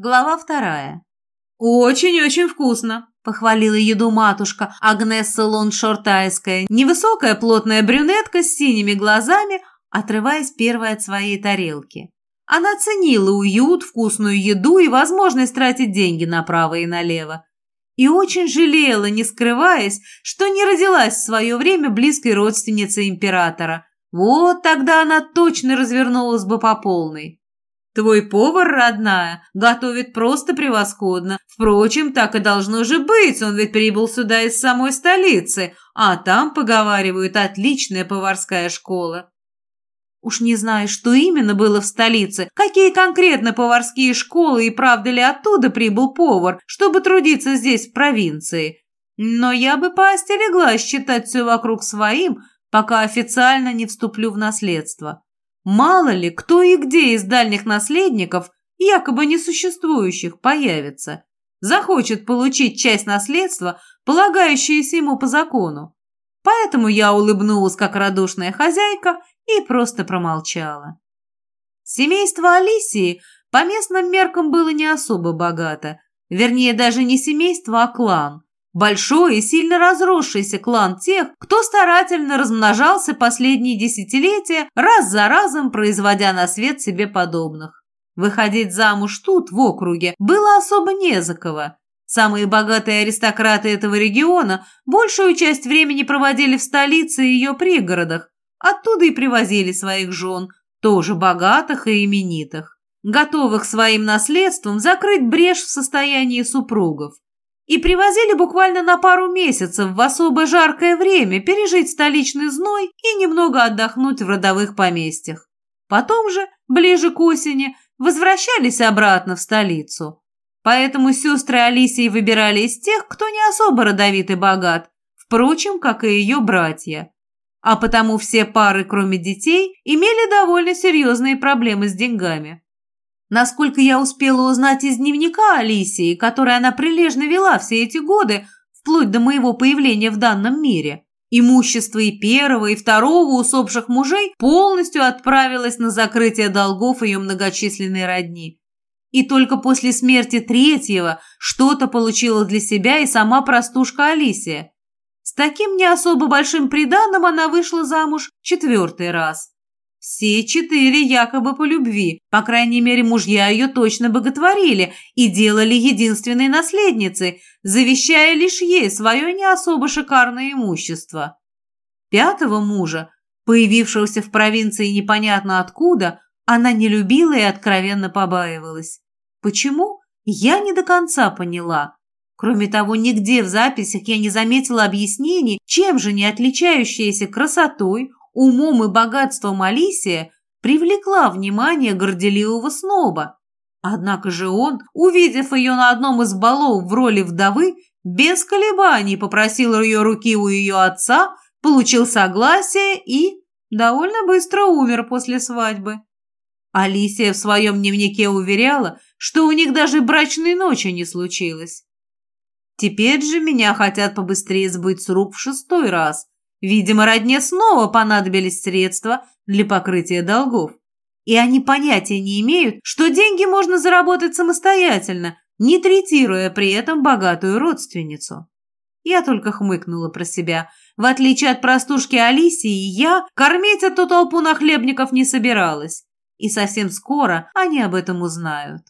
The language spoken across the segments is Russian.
Глава вторая. «Очень-очень вкусно», — похвалила еду матушка Агнесса Лоншортайская, невысокая плотная брюнетка с синими глазами, отрываясь первой от своей тарелки. Она ценила уют, вкусную еду и возможность тратить деньги направо и налево. И очень жалела, не скрываясь, что не родилась в свое время близкой родственницей императора. Вот тогда она точно развернулась бы по полной. Твой повар, родная, готовит просто превосходно. Впрочем, так и должно же быть, он ведь прибыл сюда из самой столицы, а там, поговаривают, отличная поварская школа. Уж не знаю, что именно было в столице, какие конкретно поварские школы и правда ли оттуда прибыл повар, чтобы трудиться здесь, в провинции. Но я бы поостереглась считать все вокруг своим, пока официально не вступлю в наследство. Мало ли, кто и где из дальних наследников, якобы несуществующих, появится. Захочет получить часть наследства, полагающееся ему по закону. Поэтому я улыбнулась, как радушная хозяйка, и просто промолчала. Семейство Алисии по местным меркам было не особо богато. Вернее, даже не семейство, а клан. Большой и сильно разросшийся клан тех, кто старательно размножался последние десятилетия, раз за разом производя на свет себе подобных. Выходить замуж тут, в округе, было особо не за кого. Самые богатые аристократы этого региона большую часть времени проводили в столице и ее пригородах, оттуда и привозили своих жен, тоже богатых и именитых, готовых своим наследством закрыть брешь в состоянии супругов и привозили буквально на пару месяцев в особо жаркое время пережить столичный зной и немного отдохнуть в родовых поместьях. Потом же, ближе к осени, возвращались обратно в столицу. Поэтому сестры Алисии выбирали из тех, кто не особо родовит и богат, впрочем, как и ее братья. А потому все пары, кроме детей, имели довольно серьезные проблемы с деньгами. Насколько я успела узнать из дневника Алисии, который она прилежно вела все эти годы, вплоть до моего появления в данном мире, имущество и первого, и второго усопших мужей полностью отправилось на закрытие долгов ее многочисленной родни. И только после смерти третьего что-то получила для себя и сама простушка Алисия. С таким не особо большим приданым она вышла замуж четвертый раз. Все четыре якобы по любви, по крайней мере, мужья ее точно боготворили и делали единственной наследницей, завещая лишь ей свое не особо шикарное имущество. Пятого мужа, появившегося в провинции непонятно откуда, она не любила и откровенно побаивалась. Почему? Я не до конца поняла. Кроме того, нигде в записях я не заметила объяснений, чем же не отличающаяся красотой, умом и богатством Алисия привлекла внимание горделивого сноба. Однако же он, увидев ее на одном из балов в роли вдовы, без колебаний попросил ее руки у ее отца, получил согласие и довольно быстро умер после свадьбы. Алисия в своем дневнике уверяла, что у них даже брачной ночи не случилось. Теперь же меня хотят побыстрее сбыть с рук в шестой раз, Видимо, родне снова понадобились средства для покрытия долгов. И они понятия не имеют, что деньги можно заработать самостоятельно, не третируя при этом богатую родственницу. Я только хмыкнула про себя. В отличие от простушки Алисии, я кормить эту толпу нахлебников не собиралась. И совсем скоро они об этом узнают.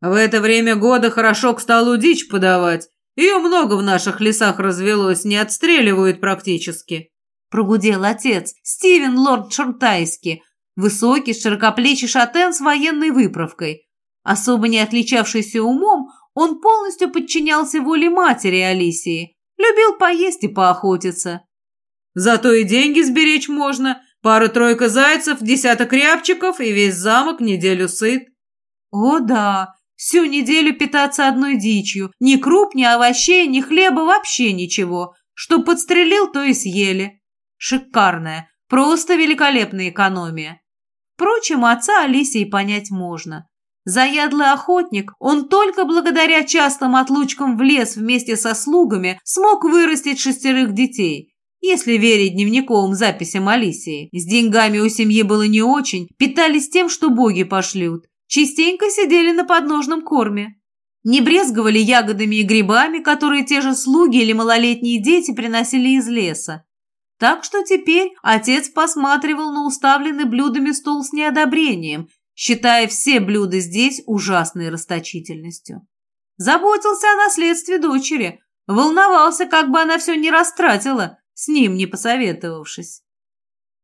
В это время года хорошо к столу дичь подавать, ее много в наших лесах развелось, не отстреливают практически. Прогудел отец, Стивен Лорд Шортайски, высокий, широкоплечий шатен с военной выправкой. Особо не отличавшийся умом, он полностью подчинялся воле матери Алисии, любил поесть и поохотиться. Зато и деньги сберечь можно. Пара-тройка зайцев, десяток рябчиков и весь замок неделю сыт. О да, Всю неделю питаться одной дичью. Ни круп, ни овощей, ни хлеба, вообще ничего. Что подстрелил, то и съели. Шикарная, просто великолепная экономия. Впрочем, отца Алисии понять можно. Заядлый охотник, он только благодаря частым отлучкам в лес вместе со слугами смог вырастить шестерых детей. Если верить дневниковым записям Алисии, с деньгами у семьи было не очень, питались тем, что боги пошлют. Частенько сидели на подножном корме. Не брезговали ягодами и грибами, которые те же слуги или малолетние дети приносили из леса. Так что теперь отец посматривал на уставленный блюдами стол с неодобрением, считая все блюда здесь ужасной расточительностью. Заботился о наследстве дочери, волновался, как бы она все не растратила, с ним не посоветовавшись.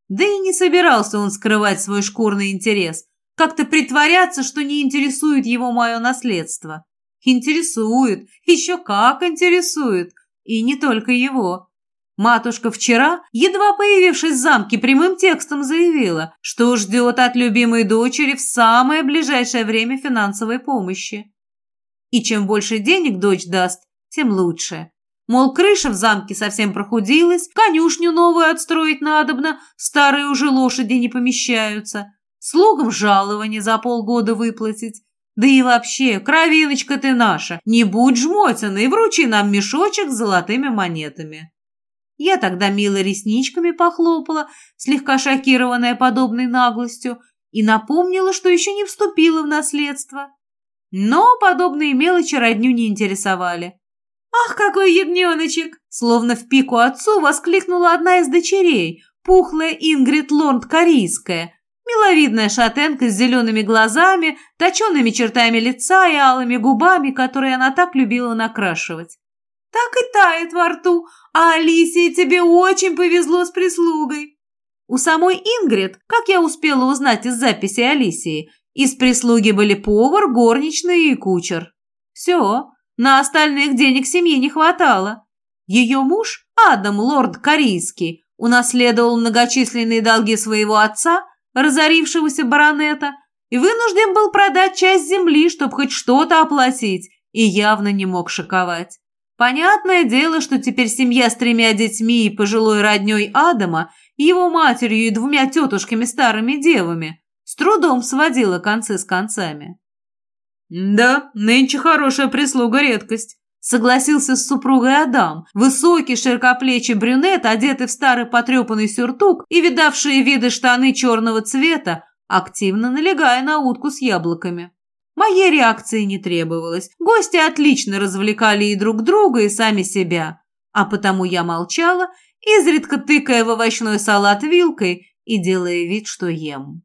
Да и не собирался он скрывать свой шкурный интерес, как-то притворяться, что не интересует его мое наследство. Интересует, еще как интересует, и не только его. Матушка вчера, едва появившись в замке, прямым текстом заявила, что ждет от любимой дочери в самое ближайшее время финансовой помощи. И чем больше денег дочь даст, тем лучше. Мол, крыша в замке совсем прохудилась, конюшню новую отстроить надобно, старые уже лошади не помещаются, слугам жалование за полгода выплатить. Да и вообще, кровиночка ты наша, не будь жмотина и вручи нам мешочек с золотыми монетами. Я тогда мило ресничками похлопала, слегка шокированная подобной наглостью, и напомнила, что еще не вступила в наследство. Но подобные мелочи родню не интересовали. «Ах, какой ягненочек!» Словно в пику отцу воскликнула одна из дочерей, пухлая Ингрид Лорд Корейская, миловидная шатенка с зелеными глазами, точеными чертами лица и алыми губами, которые она так любила накрашивать так и тает во рту, а Алисии тебе очень повезло с прислугой. У самой Ингрид, как я успела узнать из записи Алисии, из прислуги были повар, горничная и кучер. Все, на остальных денег семьи не хватало. Ее муж, Адам, лорд Корейский, унаследовал многочисленные долги своего отца, разорившегося баронета, и вынужден был продать часть земли, чтобы хоть что-то оплатить, и явно не мог шиковать. Понятное дело, что теперь семья с тремя детьми и пожилой родней Адама, его матерью и двумя тетушками старыми девами, с трудом сводила концы с концами. «Да, нынче хорошая прислуга редкость», — согласился с супругой Адам, высокий широкоплечий брюнет, одетый в старый потрепанный сюртук и видавшие виды штаны черного цвета, активно налегая на утку с яблоками. Моей реакции не требовалось. Гости отлично развлекали и друг друга, и сами себя. А потому я молчала, изредка тыкая в овощной салат вилкой и делая вид, что ем.